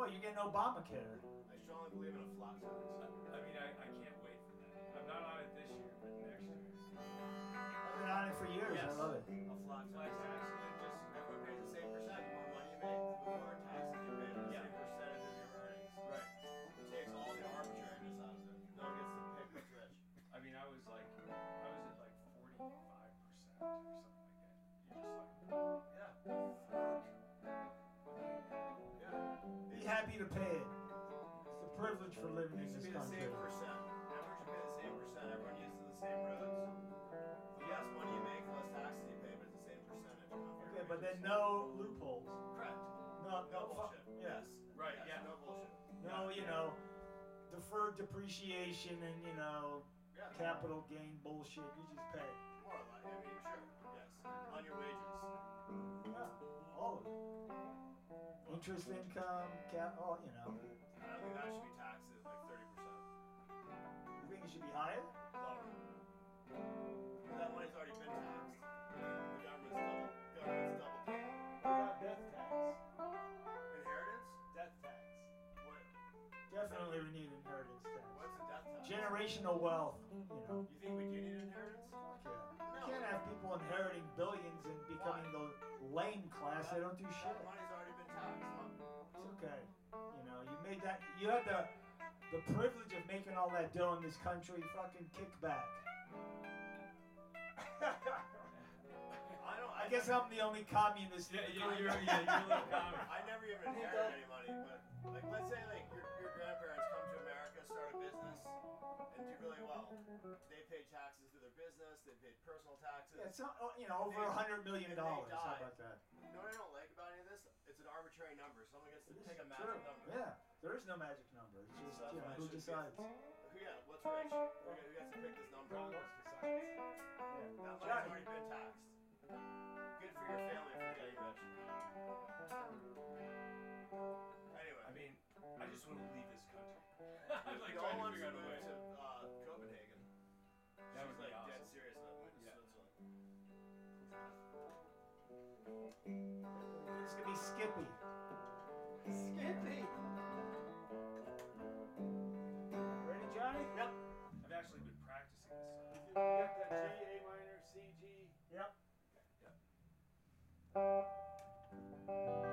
Well, you're getting Obamacare. I strongly believe in a flat tax. I mean, I, I can't wait for that. I'm not on it this year, but next year. I've been on it for years. Yes. I love it. A flat Flat tax. For living It in should this be the country. same percent. Should pay the same percent. Everyone uses the same roads. The less money you make, less taxes you pay, but it's the same percentage. Okay, but then no loopholes. Correct. No, No fu- bullshit. Yeah. Yes. Right, Yes, yeah. No bullshit. No, you know, deferred depreciation and you know Yeah. capital gain bullshit. You just pay. More or less. I mean, sure. Yes. On your wages. Yeah, all of it. Interest income, cap, all you know. I don't think that should be taxed at like thirty percent. You think it should be higher? Lower. That money's already been taxed. The government's double. Government's double. death tax. Inheritance? Death tax. What? Definitely we need inheritance tax. What's a death tax? Generational wealth. You know. You think we do need inheritance? Yeah. No. You can't have people inheriting billions and becoming the lame class. They don't do shit. That money's already been taxed. It's okay. You know, made that. You had the the privilege of making all that dough in this country. Fucking kickback. I don't. I guess I'm the only communist. yeah, in the you're, you're, yeah, you're a little comic. I never even inherited any money, but like, let's say like your, your grandparents come to America, start a business, and do really well. They pay taxes to their business. They paid personal taxes. Yeah, it's not, oh, you know, over a hundred million dollars. How about that? You know what I don't like about any of this? It's an arbitrary number. Someone gets to It is pick a true. magic number. Yeah, there is no magic number. It's just, So you know, who why it should be- decides? Who, yeah, what's rich? Who, who gets to pick this number? Congress decides. Yeah. That money's Johnny. already been taxed. Good for your family for getting rich. Anyway, I mean, I just want to leave this country. I'm like no one trying to figure to out a move way. to uh, Copenhagen. That She's would be like dead awesome. serious about moving to Yeah. Switzerland. It's gonna be Skippy. Skippy. G. Yep. Uh,